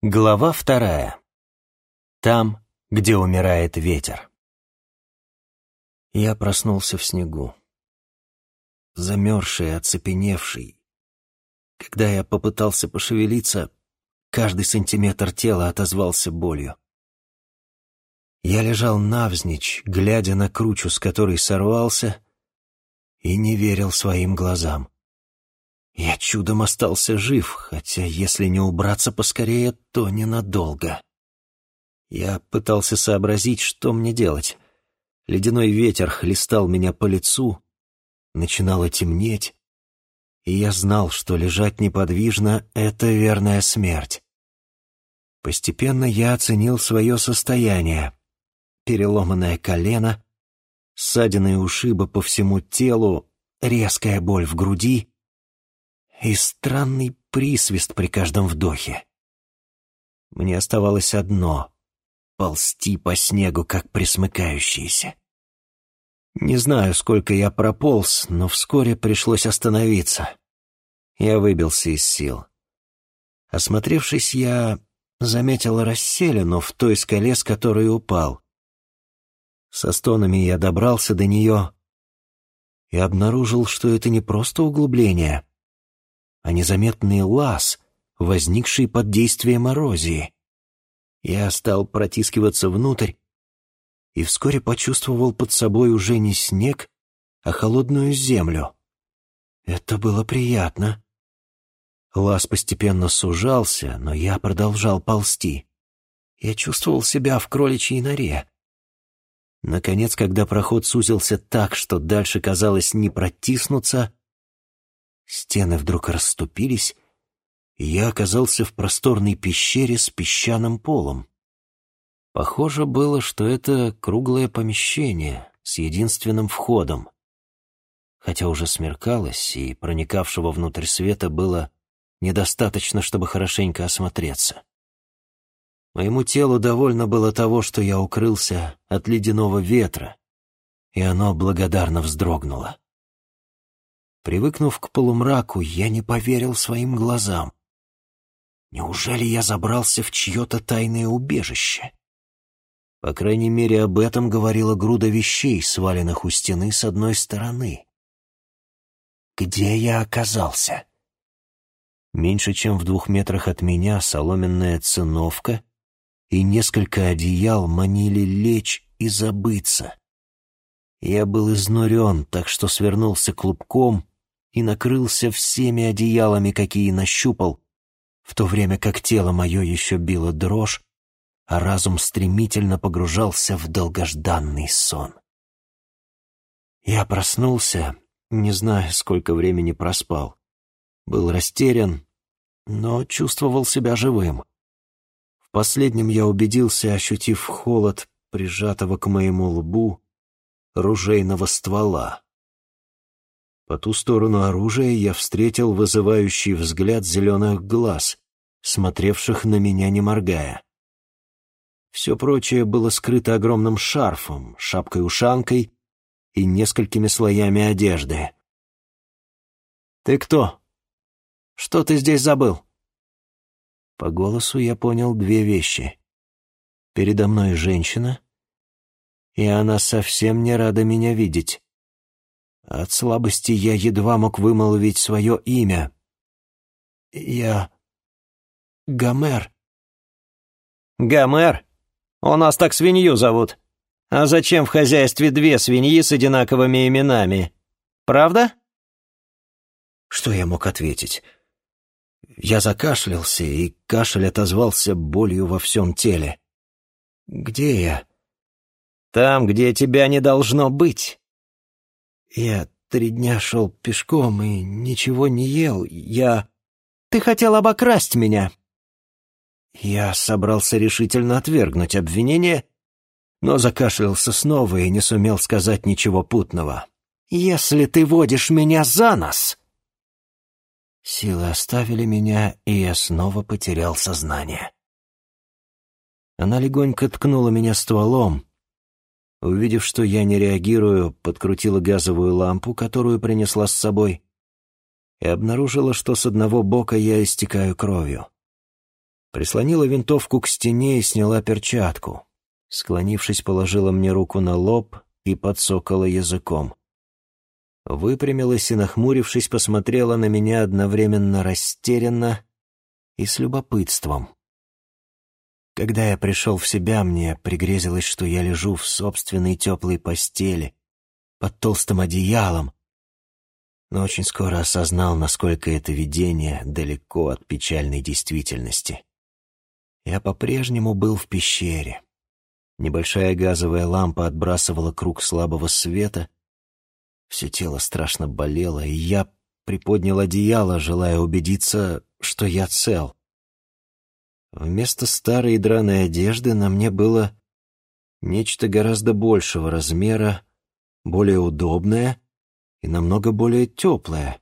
Глава вторая. Там, где умирает ветер. Я проснулся в снегу. Замерзший, оцепеневший. Когда я попытался пошевелиться, каждый сантиметр тела отозвался болью. Я лежал навзничь, глядя на кручу, с которой сорвался, и не верил своим глазам. Я чудом остался жив, хотя если не убраться поскорее, то ненадолго. Я пытался сообразить, что мне делать. Ледяной ветер хлестал меня по лицу, начинало темнеть, и я знал, что лежать неподвижно — это верная смерть. Постепенно я оценил свое состояние. Переломанное колено, ссадины и ушибы по всему телу, резкая боль в груди — и странный присвист при каждом вдохе. Мне оставалось одно — ползти по снегу, как присмыкающийся. Не знаю, сколько я прополз, но вскоре пришлось остановиться. Я выбился из сил. Осмотревшись, я заметил расселину в той скале, с которой упал. Со стонами я добрался до нее и обнаружил, что это не просто углубление, а незаметный лаз, возникший под действием эрозии. Я стал протискиваться внутрь и вскоре почувствовал под собой уже не снег, а холодную землю. Это было приятно. Лаз постепенно сужался, но я продолжал ползти. Я чувствовал себя в кроличьей норе. Наконец, когда проход сузился так, что дальше казалось не протиснуться, Стены вдруг расступились, и я оказался в просторной пещере с песчаным полом. Похоже было, что это круглое помещение с единственным входом. Хотя уже смеркалось, и проникавшего внутрь света было недостаточно, чтобы хорошенько осмотреться. Моему телу довольно было того, что я укрылся от ледяного ветра, и оно благодарно вздрогнуло. Привыкнув к полумраку, я не поверил своим глазам. Неужели я забрался в чье-то тайное убежище? По крайней мере, об этом говорила груда вещей, сваленных у стены с одной стороны. Где я оказался? Меньше чем в двух метрах от меня соломенная циновка и несколько одеял манили лечь и забыться. Я был изнурен, так что свернулся клубком и накрылся всеми одеялами, какие нащупал, в то время как тело мое еще било дрожь, а разум стремительно погружался в долгожданный сон. Я проснулся, не зная, сколько времени проспал. Был растерян, но чувствовал себя живым. В последнем я убедился, ощутив холод, прижатого к моему лбу, ружейного ствола. По ту сторону оружия я встретил вызывающий взгляд зеленых глаз, смотревших на меня не моргая. Все прочее было скрыто огромным шарфом, шапкой-ушанкой и несколькими слоями одежды. «Ты кто? Что ты здесь забыл?» По голосу я понял две вещи. Передо мной женщина, и она совсем не рада меня видеть. От слабости я едва мог вымолвить свое имя. Я... Гомер. Гомер? У нас так свинью зовут. А зачем в хозяйстве две свиньи с одинаковыми именами? Правда? Что я мог ответить? Я закашлялся, и кашель отозвался болью во всем теле. Где я? Там, где тебя не должно быть. Я три дня шел пешком и ничего не ел. Я... Ты хотел обокрасть меня. Я собрался решительно отвергнуть обвинение, но закашлялся снова и не сумел сказать ничего путного. «Если ты водишь меня за нос...» Силы оставили меня, и я снова потерял сознание. Она легонько ткнула меня стволом, Увидев, что я не реагирую, подкрутила газовую лампу, которую принесла с собой, и обнаружила, что с одного бока я истекаю кровью. Прислонила винтовку к стене и сняла перчатку. Склонившись, положила мне руку на лоб и подсокала языком. Выпрямилась и, нахмурившись, посмотрела на меня одновременно растерянно и с любопытством. Когда я пришел в себя, мне пригрезилось, что я лежу в собственной теплой постели, под толстым одеялом, но очень скоро осознал, насколько это видение далеко от печальной действительности. Я по-прежнему был в пещере. Небольшая газовая лампа отбрасывала круг слабого света. Все тело страшно болело, и я приподнял одеяло, желая убедиться, что я цел. Вместо старой драной одежды на мне было нечто гораздо большего размера, более удобное и намного более теплое.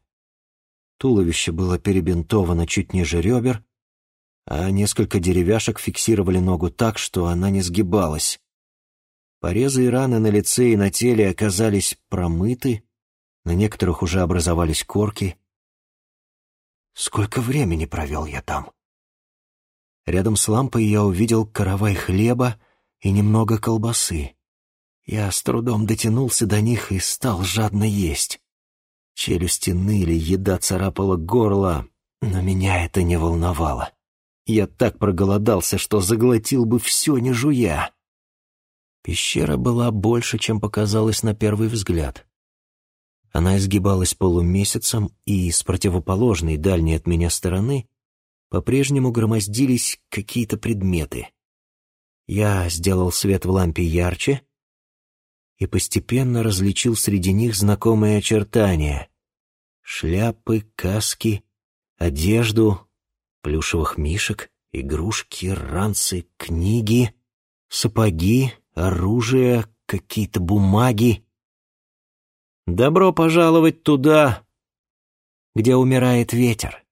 Туловище было перебинтовано чуть ниже ребер, а несколько деревяшек фиксировали ногу так, что она не сгибалась. Порезы и раны на лице и на теле оказались промыты, на некоторых уже образовались корки. Сколько времени провел я там? Рядом с лампой я увидел каравай хлеба и немного колбасы. Я с трудом дотянулся до них и стал жадно есть. Челюсти ныли, еда царапала горло, но меня это не волновало. Я так проголодался, что заглотил бы все, не жуя. Пещера была больше, чем показалось на первый взгляд. Она изгибалась полумесяцем, и с противоположной дальней от меня стороны по-прежнему громоздились какие-то предметы. Я сделал свет в лампе ярче и постепенно различил среди них знакомые очертания. Шляпы, каски, одежду, плюшевых мишек, игрушки, ранцы, книги, сапоги, оружие, какие-то бумаги. Добро пожаловать туда, где умирает ветер.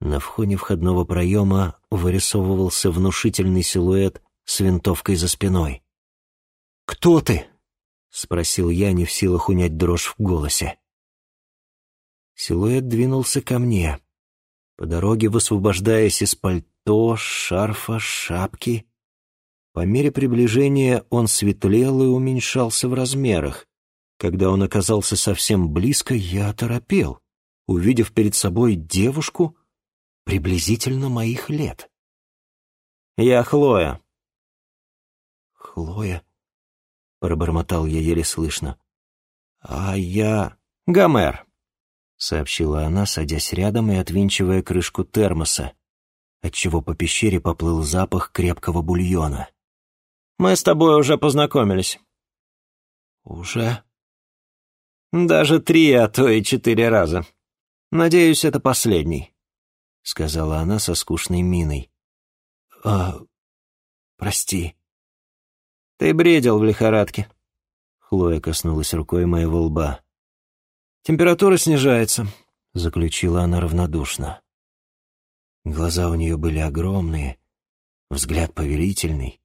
На входе входного проема вырисовывался внушительный силуэт с винтовкой за спиной. «Кто ты?» — спросил я, не в силах унять дрожь в голосе. Силуэт двинулся ко мне по дороге высвобождаясь из пальто, шарфа, шапки. По мере приближения он светлел и уменьшался в размерах. Когда он оказался совсем близко, я оторопел, увидев перед собой девушку приблизительно моих лет. «Я Хлоя». «Хлоя?» — пробормотал я еле слышно. «А я...» «Гомер», — сообщила она, садясь рядом и отвинчивая крышку термоса, отчего по пещере поплыл запах крепкого бульона. «Мы с тобой уже познакомились». «Уже?» «Даже три, а то и четыре раза. Надеюсь, это последний», — сказала она со скучной миной. «А... прости». «Ты бредил в лихорадке». Хлоя коснулась рукой моего лба. «Температура снижается», — заключила она равнодушно. Глаза у нее были огромные, взгляд повелительный.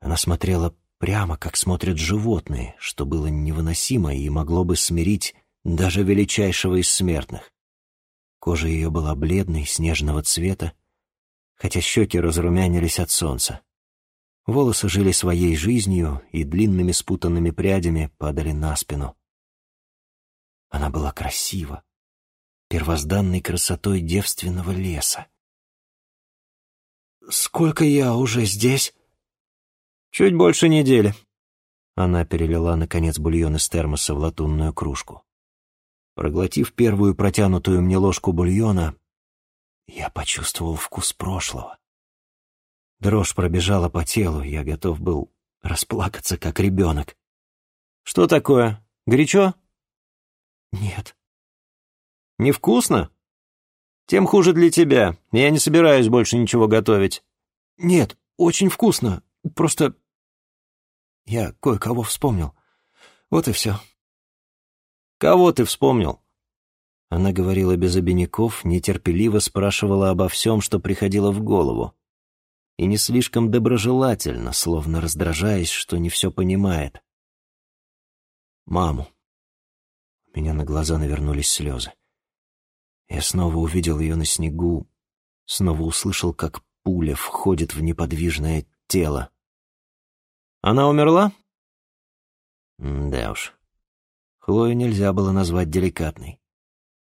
Она смотрела прямо, как смотрят животные, что было невыносимо и могло бы смирить даже величайшего из смертных. Кожа ее была бледной, снежного цвета, хотя щеки разрумянились от солнца. Волосы жили своей жизнью и длинными спутанными прядями падали на спину. Она была красива, первозданной красотой девственного леса. «Сколько я уже здесь?» «Чуть больше недели». Она перелила, наконец, бульон из термоса в латунную кружку. Проглотив первую протянутую мне ложку бульона, я почувствовал вкус прошлого. Дрожь пробежала по телу, я готов был расплакаться, как ребенок. «Что такое? Горячо?» «Нет». «Невкусно? Тем хуже для тебя. Я не собираюсь больше ничего готовить». «Нет, очень вкусно. Просто я кое-кого вспомнил. Вот и все». «Кого ты вспомнил?» Она говорила без обиняков, нетерпеливо спрашивала обо всем, что приходило в голову. И не слишком доброжелательно, словно раздражаясь, что не все понимает. «Маму», меня на глаза навернулись слезы. Я снова увидел ее на снегу, снова услышал, как пуля входит в неподвижное тело. «Она умерла?» Да уж. Хлою нельзя было назвать деликатной.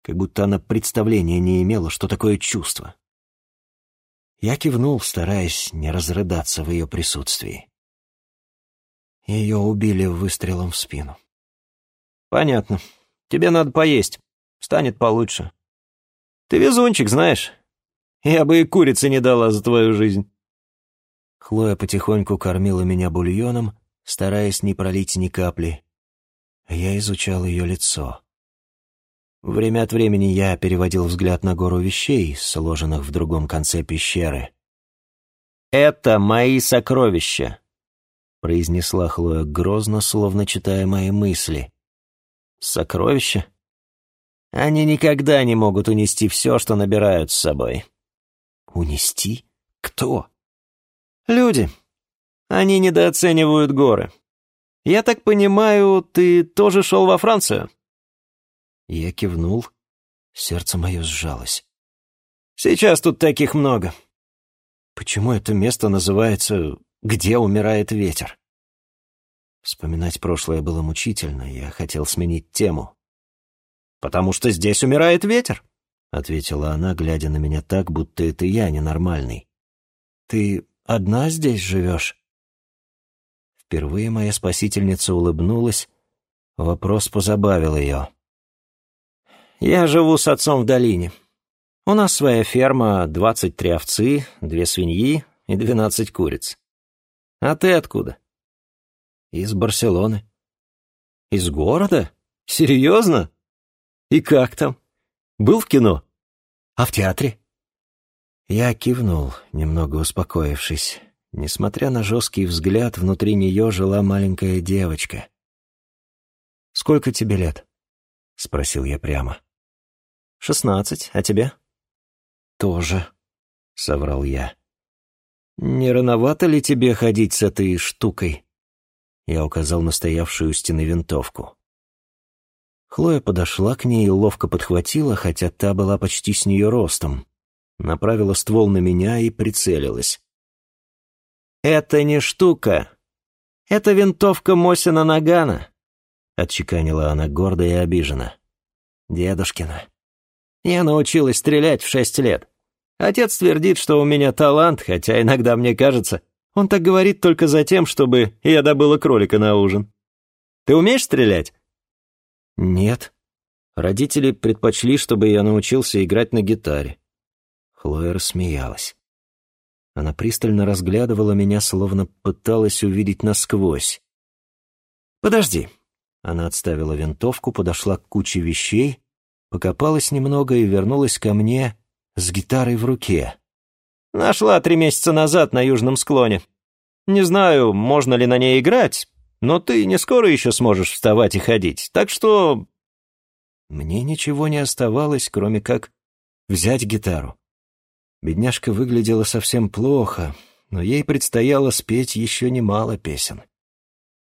Как будто она представления не имела, что такое чувство. Я кивнул, стараясь не разрыдаться в ее присутствии. Ее убили выстрелом в спину. «Понятно. Тебе надо поесть. Станет получше. Ты везунчик, знаешь. Я бы и курицы не дала за твою жизнь». Хлоя потихоньку кормила меня бульоном, стараясь не пролить ни капли. Я изучал ее лицо. Время от времени я переводил взгляд на гору вещей, сложенных в другом конце пещеры. «Это мои сокровища», — произнесла Хлоя грозно, словно читая мои мысли. «Сокровища? Они никогда не могут унести все, что набирают с собой». «Унести? Кто?» «Люди. Они недооценивают горы. Я так понимаю, ты тоже шел во Францию?» Я кивнул. Сердце мое сжалось. «Сейчас тут таких много». «Почему это место называется «Где умирает ветер»?» Вспоминать прошлое было мучительно, я хотел сменить тему. «Потому что здесь умирает ветер», — ответила она, глядя на меня так, будто это я ненормальный. «Ты одна здесь живешь?» Впервые моя спасительница улыбнулась. Вопрос позабавил ее. Я живу с отцом в долине. У нас своя ферма, двадцать три овцы, две свиньи и двенадцать куриц. А ты откуда? Из Барселоны. Из города? Серьезно? И как там? Был в кино? А в театре? Я кивнул, немного успокоившись. Несмотря на жесткий взгляд, внутри нее жила маленькая девочка. «Сколько тебе лет?» — спросил я прямо. «Шестнадцать, а тебе?» «Тоже», — соврал я. «Не рановато ли тебе ходить с этой штукой?» Я указал на стоявшую у стены винтовку. Хлоя подошла к ней и ловко подхватила, хотя та была почти с нее ростом. Направила ствол на меня и прицелилась. «Это не штука. Это винтовка Мосина Нагана», — отчеканила она гордо и обиженно. «Дедушкина. Я научилась стрелять в шесть лет. Отец твердит, что у меня талант, хотя иногда мне кажется, он так говорит только за тем, чтобы я добыла кролика на ужин. Ты умеешь стрелять? Нет. Родители предпочли, чтобы я научился играть на гитаре. Хлоя рассмеялась. Она пристально разглядывала меня, словно пыталась увидеть насквозь. «Подожди». Она отставила винтовку, подошла к куче вещей, покопалась немного и вернулась ко мне с гитарой в руке. «Нашла три месяца назад на южном склоне. Не знаю, можно ли на ней играть, но ты не скоро еще сможешь вставать и ходить, так что...» Мне ничего не оставалось, кроме как взять гитару. Бедняжка выглядела совсем плохо, но ей предстояло спеть еще немало песен.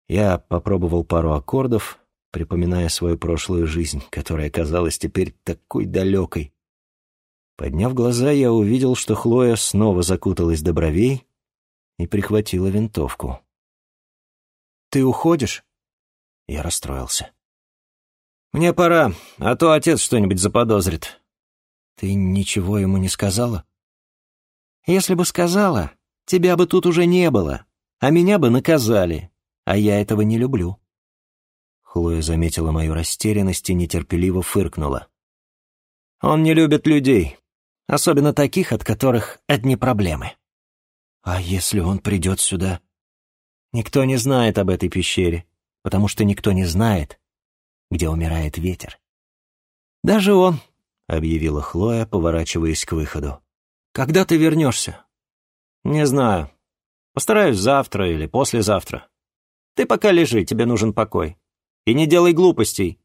Я попробовал пару аккордов, припоминая свою прошлую жизнь, которая казалась теперь такой далекой. Подняв глаза, я увидел, что Хлоя снова закуталась до бровей и прихватила винтовку. «Ты уходишь?» Я расстроился. «Мне пора, а то отец что-нибудь заподозрит». «Ты ничего ему не сказала?» «Если бы сказала, тебя бы тут уже не было, а меня бы наказали, а я этого не люблю». Хлоя заметила мою растерянность и нетерпеливо фыркнула. «Он не любит людей, особенно таких, от которых одни проблемы». «А если он придет сюда?» «Никто не знает об этой пещере, потому что никто не знает, где умирает ветер». «Даже он», — объявила Хлоя, поворачиваясь к выходу. «Когда ты вернешься?» «Не знаю. Постараюсь завтра или послезавтра. Ты пока лежи, тебе нужен покой». И не делай глупостей.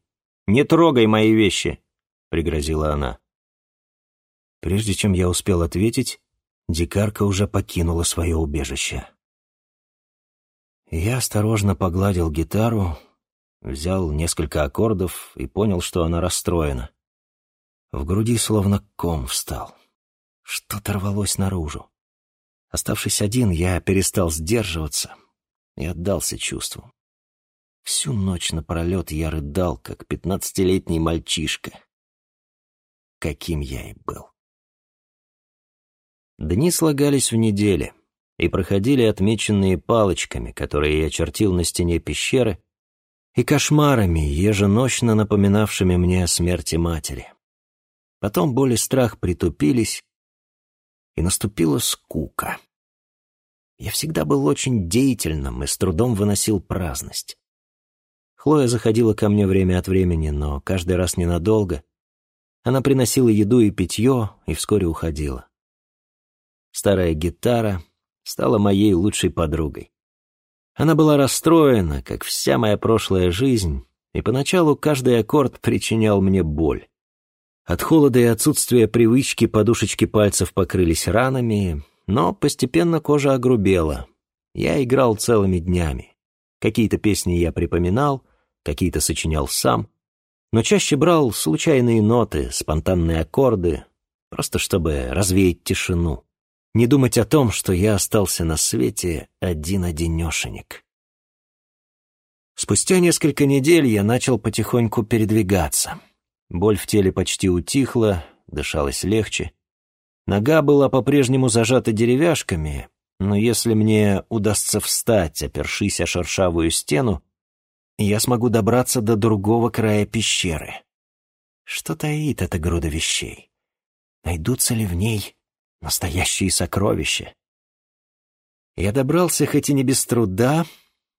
Не трогай мои вещи», — пригрозила она. Прежде чем я успел ответить, дикарка уже покинула свое убежище. Я осторожно погладил гитару, взял несколько аккордов и понял, что она расстроена. В груди словно ком встал. Что-то рвалось наружу. Оставшись один, я перестал сдерживаться и отдался чувству. Всю ночь напролет я рыдал, как пятнадцатилетний мальчишка. Каким я и был. Дни слагались в недели и проходили отмеченные палочками, которые я чертил на стене пещеры, и кошмарами, еженочно напоминавшими мне о смерти матери. Потом боль и страх притупились, и наступила скука. Я всегда был очень деятельным и с трудом выносил праздность. Хлоя заходила ко мне время от времени, но каждый раз ненадолго. Она приносила еду и питье и вскоре уходила. Старая гитара стала моей лучшей подругой. Она была расстроена, как вся моя прошлая жизнь, и поначалу каждый аккорд причинял мне боль. От холода и отсутствия привычки подушечки пальцев покрылись ранами, но постепенно кожа огрубела. Я играл целыми днями. Какие-то песни я припоминал, какие-то сочинял сам, но чаще брал случайные ноты, спонтанные аккорды, просто чтобы развеять тишину. Не думать о том, что я остался на свете один-одинешенек. Спустя несколько недель я начал потихоньку передвигаться. Боль в теле почти утихла, дышалось легче. Нога была по-прежнему зажата деревяшками, но если мне удастся встать, опершись о шершавую стену, я смогу добраться до другого края пещеры. Что таит эта груда вещей? Найдутся ли в ней настоящие сокровища? Я добрался, хоть и не без труда,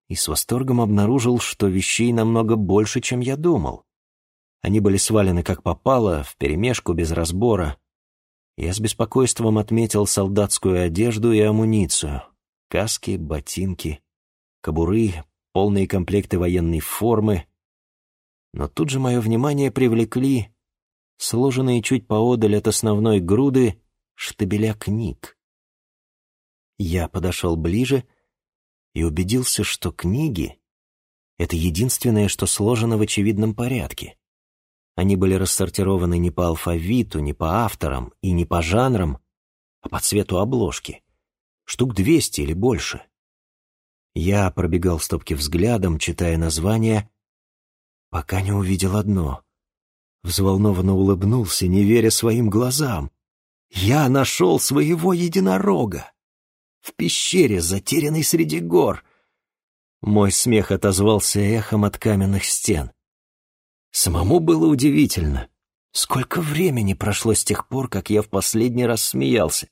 и с восторгом обнаружил, что вещей намного больше, чем я думал. Они были свалены как попало, вперемешку, без разбора. Я с беспокойством отметил солдатскую одежду и амуницию. Каски, ботинки, кобуры, полные комплекты военной формы. Но тут же мое внимание привлекли сложенные чуть поодаль от основной груды штабеля книг. Я подошел ближе и убедился, что книги — это единственное, что сложено в очевидном порядке. Они были рассортированы не по алфавиту, не по авторам и не по жанрам, а по цвету обложки. Штук двести или больше. Я пробегал стопки взглядом, читая названия, пока не увидел одно. Взволнованно улыбнулся, не веря своим глазам. Я нашел своего единорога! В пещере, затерянной среди гор. Мой смех отозвался эхом от каменных стен. Самому было удивительно. Сколько времени прошло с тех пор, как я в последний раз смеялся.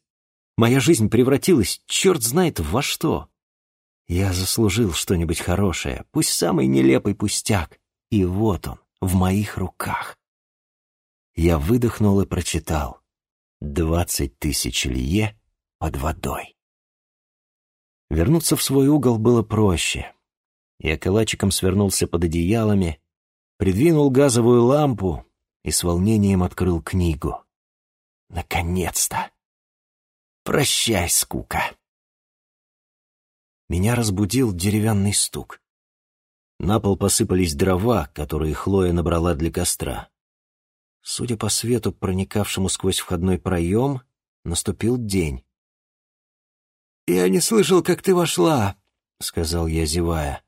Моя жизнь превратилась, черт знает, во что. Я заслужил что-нибудь хорошее, пусть самый нелепый пустяк. И вот он, в моих руках. Я выдохнул и прочитал. «Двадцать тысяч лье под водой». Вернуться в свой угол было проще. Я калачиком свернулся под одеялами, придвинул газовую лампу и с волнением открыл книгу. Наконец-то! Прощай, скука! Меня разбудил деревянный стук. На пол посыпались дрова, которые Хлоя набрала для костра. Судя по свету, проникавшему сквозь входной проем, наступил день. «Я не слышал, как ты вошла», — сказал я, зевая.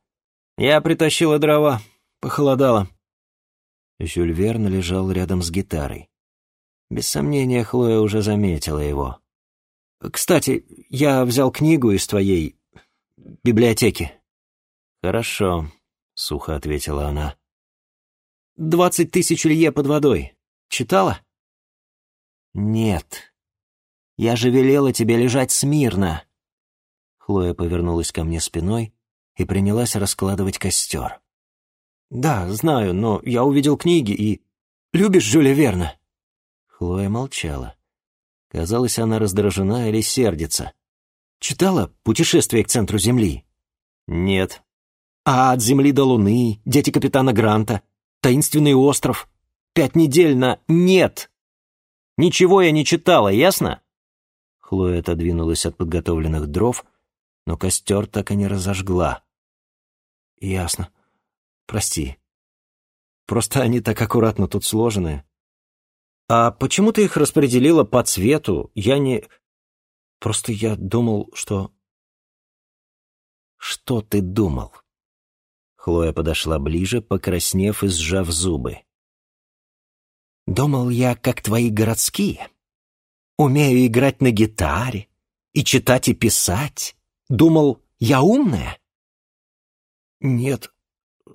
«Я притащила дрова. Похолодало». Жюль Верн лежал рядом с гитарой. Без сомнения, Хлоя уже заметила его. «Кстати, я взял книгу из твоей библиотеки». «Хорошо», — сухо ответила она. «Двадцать тысяч лье под водой. Читала?» «Нет. Я же велела тебе лежать смирно». Хлоя повернулась ко мне спиной и принялась раскладывать костер. «Да, знаю, но я увидел книги и... Любишь Жюля Верна?» Хлоя молчала. Казалось, она раздражена или сердится. «Читала «Путешествие к центру Земли»?» «Нет». «А от Земли до Луны», «Дети капитана Гранта», «Таинственный остров», «Пять недель на...» «Нет!» «Ничего я не читала, ясно?» Хлоя отодвинулась от подготовленных дров, но костер так и не разожгла. «Ясно», Прости. Просто они так аккуратно тут сложены. а почему ты их распределила по цвету? Я не... Просто я думал, что...» «Что ты думал?» Хлоя подошла ближе, покраснев и сжав зубы. «Думал я, как твои городские. Умею играть на гитаре и читать и писать. Думал, я умная?» «Нет,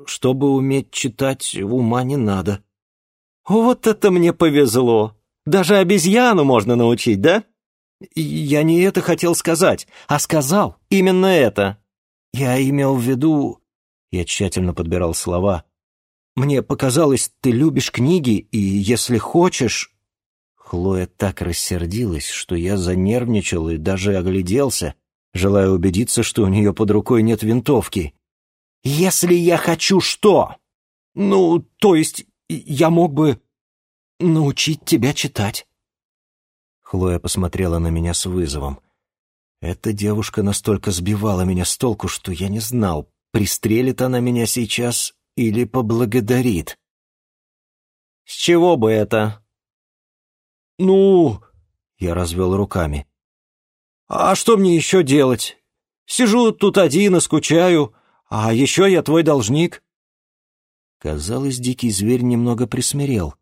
чтобы уметь читать, ума не надо». «Вот это мне повезло! Даже обезьяну можно научить, да?» «Я не это хотел сказать, а сказал именно это. Я имел в виду...» Я тщательно подбирал слова. «Мне показалось, ты любишь книги, и если хочешь...» Хлоя так рассердилась, что я занервничал и даже огляделся, желая убедиться, что у нее под рукой нет винтовки. «Если я хочу что?» «Ну, то есть я мог бы научить тебя читать». Хлоя посмотрела на меня с вызовом. Эта девушка настолько сбивала меня с толку, что я не знал, пристрелит она меня сейчас или поблагодарит. «С чего бы это?» «Ну...» — я развел руками. «А что мне еще делать? Сижу тут один и скучаю, а еще я твой должник». Казалось, дикий зверь немного присмирел,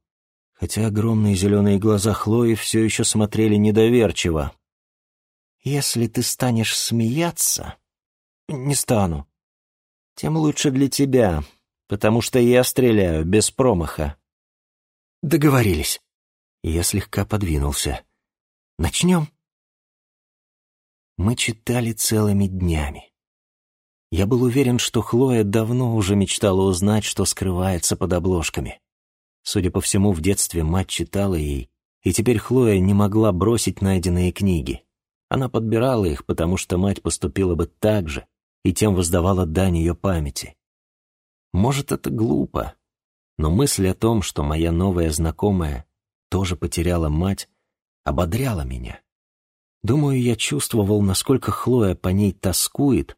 хотя огромные зеленые глаза Хлои все еще смотрели недоверчиво. «Если ты станешь смеяться...» «Не стану. Тем лучше для тебя, потому что я стреляю без промаха». «Договорились». Я слегка подвинулся. «Начнем?» Мы читали целыми днями. Я был уверен, что Хлоя давно уже мечтала узнать, что скрывается под обложками. Судя по всему, в детстве мать читала ей, и теперь Хлоя не могла бросить найденные книги. Она подбирала их, потому что мать поступила бы так же, и тем воздавала дань ее памяти. Может, это глупо, но мысль о том, что моя новая знакомая тоже потеряла мать, ободряла меня. Думаю, я чувствовал, насколько Хлоя по ней тоскует,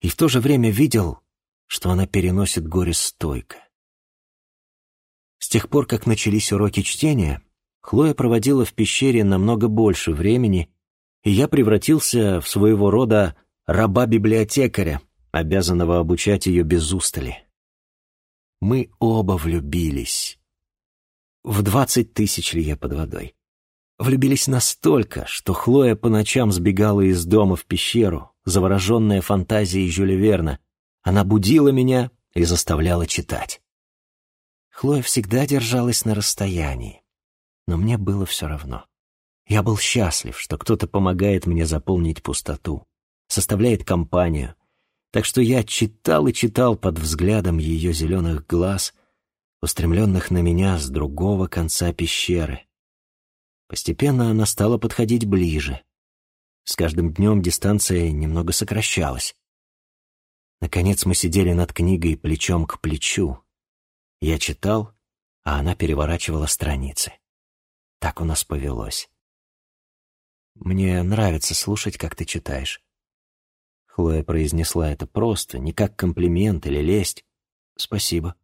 и в то же время видел, что она переносит горе стойко. С тех пор, как начались уроки чтения, Хлоя проводила в пещере намного больше времени, и я превратился в своего рода раба-библиотекаря, обязанного обучать ее без устали. Мы оба влюбились. В двадцать тысяч я под водой. Влюбились настолько, что Хлоя по ночам сбегала из дома в пещеру, завороженная фантазией Жюля Верна. Она будила меня и заставляла читать. Хлоя всегда держалась на расстоянии, но мне было все равно. Я был счастлив, что кто-то помогает мне заполнить пустоту, составляет компанию, так что я читал и читал под взглядом ее зеленых глаз, устремленных на меня с другого конца пещеры. Постепенно она стала подходить ближе, с каждым днем дистанция немного сокращалась. Наконец мы сидели над книгой плечом к плечу. Я читал, а она переворачивала страницы. Так у нас повелось. «Мне нравится слушать, как ты читаешь». Хлоя произнесла это просто, не как комплимент или лесть. «Спасибо».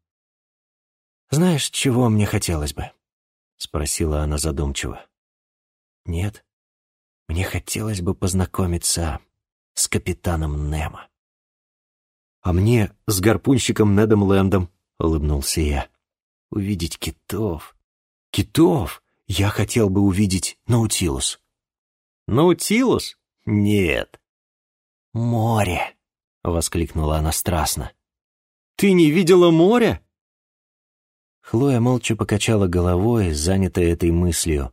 «Знаешь, чего мне хотелось бы?» — спросила она задумчиво. «Нет». Мне хотелось бы познакомиться с капитаном Немо. «А мне с гарпунщиком Недом Лэндом», — улыбнулся я. «Увидеть китов. Китов! Я хотел бы увидеть Наутилус». «Наутилус? Нет». «Море!» — воскликнула она страстно. «Ты не видела море?» Хлоя молча покачала головой, занятая этой мыслью.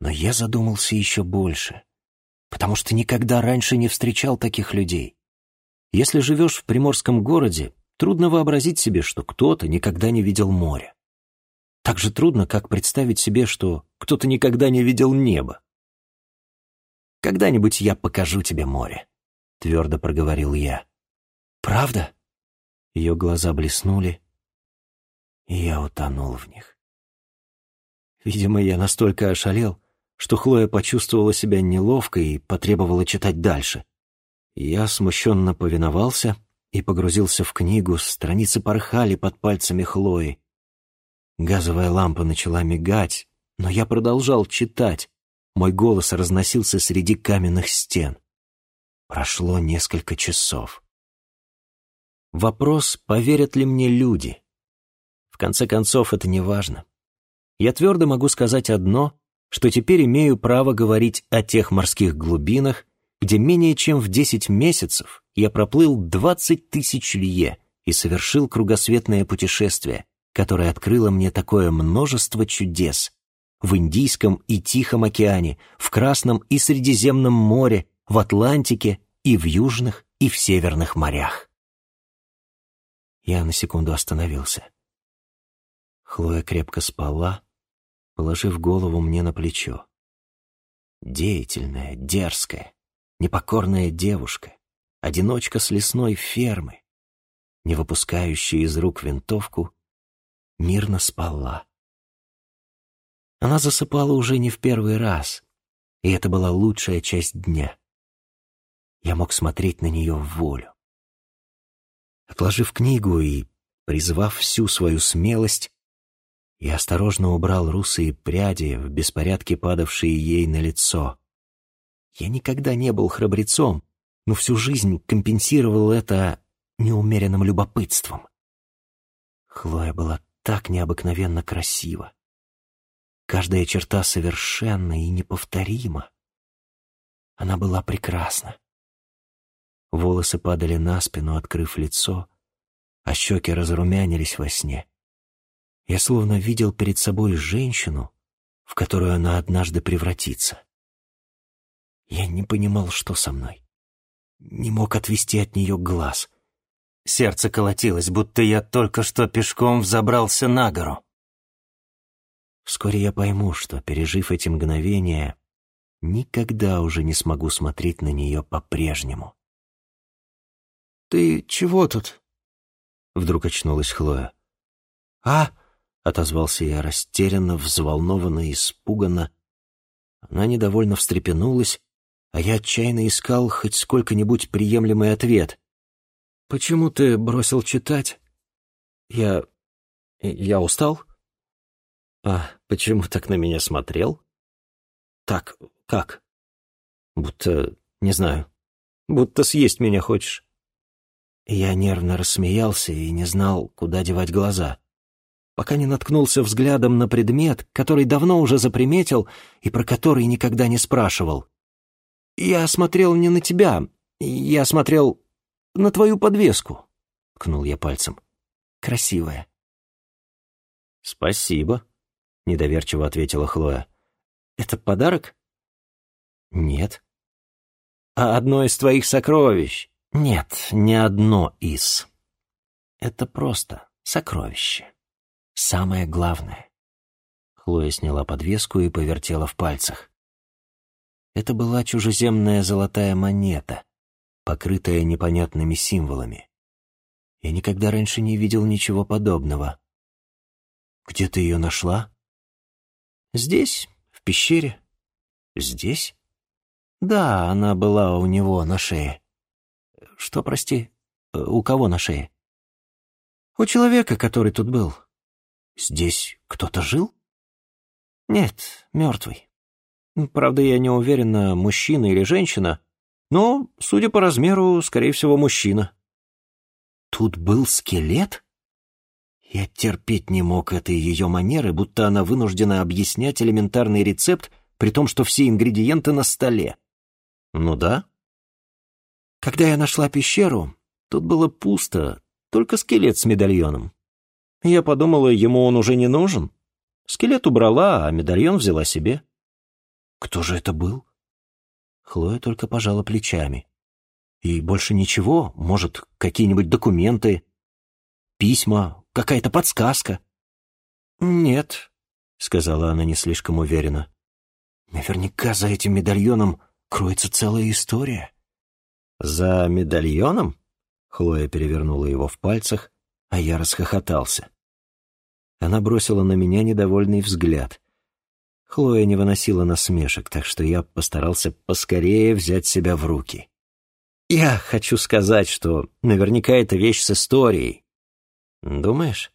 Но я задумался еще больше, потому что никогда раньше не встречал таких людей. Если живешь в приморском городе, трудно вообразить себе, что кто-то никогда не видел моря. Так же трудно, как представить себе, что кто-то никогда не видел небо. «Когда-нибудь я покажу тебе море», — твердо проговорил я. «Правда?» Ее глаза блеснули, и я утонул в них. Видимо, я настолько ошалел, что Хлоя почувствовала себя неловко и потребовала читать дальше. Я смущенно повиновался и погрузился в книгу, страницы порхали под пальцами Хлои. Газовая лампа начала мигать, Но я продолжал читать. Мой голос разносился среди каменных стен. Прошло несколько часов. Вопрос, поверят ли мне люди. В конце концов, это не важно. Я твердо могу сказать одно, что теперь имею право говорить о тех морских глубинах, где менее чем в десять месяцев я проплыл двадцать тысяч лье и совершил кругосветное путешествие, которое открыло мне такое множество чудес в Индийском и Тихом океане, в Красном и Средиземном море, в Атлантике и в Южных и в Северных морях. Я на секунду остановился. Хлоя крепко спала, положив голову мне на плечо. Деятельная, дерзкая, непокорная девушка, одиночка с лесной фермы, не выпускающая из рук винтовку, мирно спала. Она засыпала уже не в первый раз, и это была лучшая часть дня. Я мог смотреть на нее в волю. Отложив книгу и призвав всю свою смелость, я осторожно убрал русые пряди, в беспорядке падавшие ей на лицо. Я никогда не был храбрецом, но всю жизнь компенсировал это неумеренным любопытством. Хлоя была так необыкновенно красива. Каждая черта совершенна и неповторима. Она была прекрасна. Волосы падали на спину, открыв лицо, а щеки разрумянились во сне. Я словно видел перед собой женщину, в которую она однажды превратится. Я не понимал, что со мной. Не мог отвести от нее глаз. Сердце колотилось, будто я только что пешком взобрался на гору. Вскоре я пойму, что, пережив эти мгновения, никогда уже не смогу смотреть на нее по-прежнему. «Ты чего тут?» Вдруг очнулась Хлоя. «А?» — отозвался я растерянно, взволнованно, испуганно. Она недовольно встрепенулась, а я отчаянно искал хоть сколько-нибудь приемлемый ответ. «Почему ты бросил читать?» «Я... я устал?» «А почему так на меня смотрел?» «Так, как?» «Будто... не знаю. Будто съесть меня хочешь». Я нервно рассмеялся и не знал, куда девать глаза, пока не наткнулся взглядом на предмет, который давно уже заприметил и про который никогда не спрашивал. «Я смотрел не на тебя, я смотрел на твою подвеску», — ткнул я пальцем. «Красивая». «Спасибо», — недоверчиво ответила Хлоя. «Это подарок?» «Нет». «А одно из твоих сокровищ?» «Нет, не одно из. Это просто сокровище. Самое главное». Хлоя сняла подвеску и повертела в пальцах. Это была чужеземная золотая монета, покрытая непонятными символами. Я никогда раньше не видел ничего подобного. «Где ты ее нашла?» Здесь, в пещере. Здесь? Да, она была у него на шее. Что, прости, у кого на шее? У человека, который тут был. Здесь кто-то жил? Нет, мертвый. Правда, я не уверена, мужчина или женщина, но, судя по размеру, скорее всего, мужчина. Тут был скелет? Я терпеть не мог этой ее манеры, будто она вынуждена объяснять элементарный рецепт, при том, что все ингредиенты на столе. Ну да. Когда я нашла пещеру, тут было пусто, только скелет с медальоном. Я подумала, ему он уже не нужен. Скелет убрала, а медальон взяла себе. Кто же это был? Хлоя только пожала плечами. И больше ничего, может, какие-нибудь документы, письма, Какая-то подсказка». «Нет», — сказала она не слишком уверенно. «Наверняка за этим медальоном кроется целая история». «За медальоном?» Хлоя перевернула его в пальцах, а я расхохотался. Она бросила на меня недовольный взгляд. Хлоя не выносила насмешек, так что я постарался поскорее взять себя в руки. «Я хочу сказать, что наверняка это вещь с историей, «Думаешь?»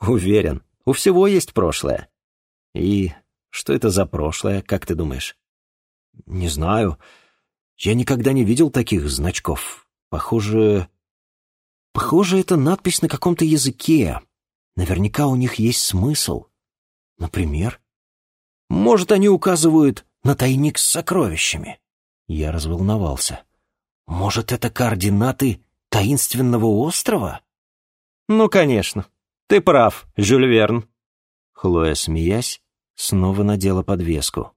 «Уверен, у всего есть прошлое. И Что это за прошлое, как ты думаешь? Не знаю. Я никогда не видел таких значков. Похоже... Похоже, это надпись на каком-то языке. Наверняка у них есть смысл. Например? Может, они указывают на тайник с сокровищами? Я разволновался. Может, это координаты таинственного острова? Ну, конечно. Ты прав, Жюль Верн. Хлоя, смеясь, снова надела подвеску.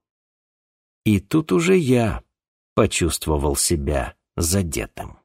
И тут уже я почувствовал себя задетым.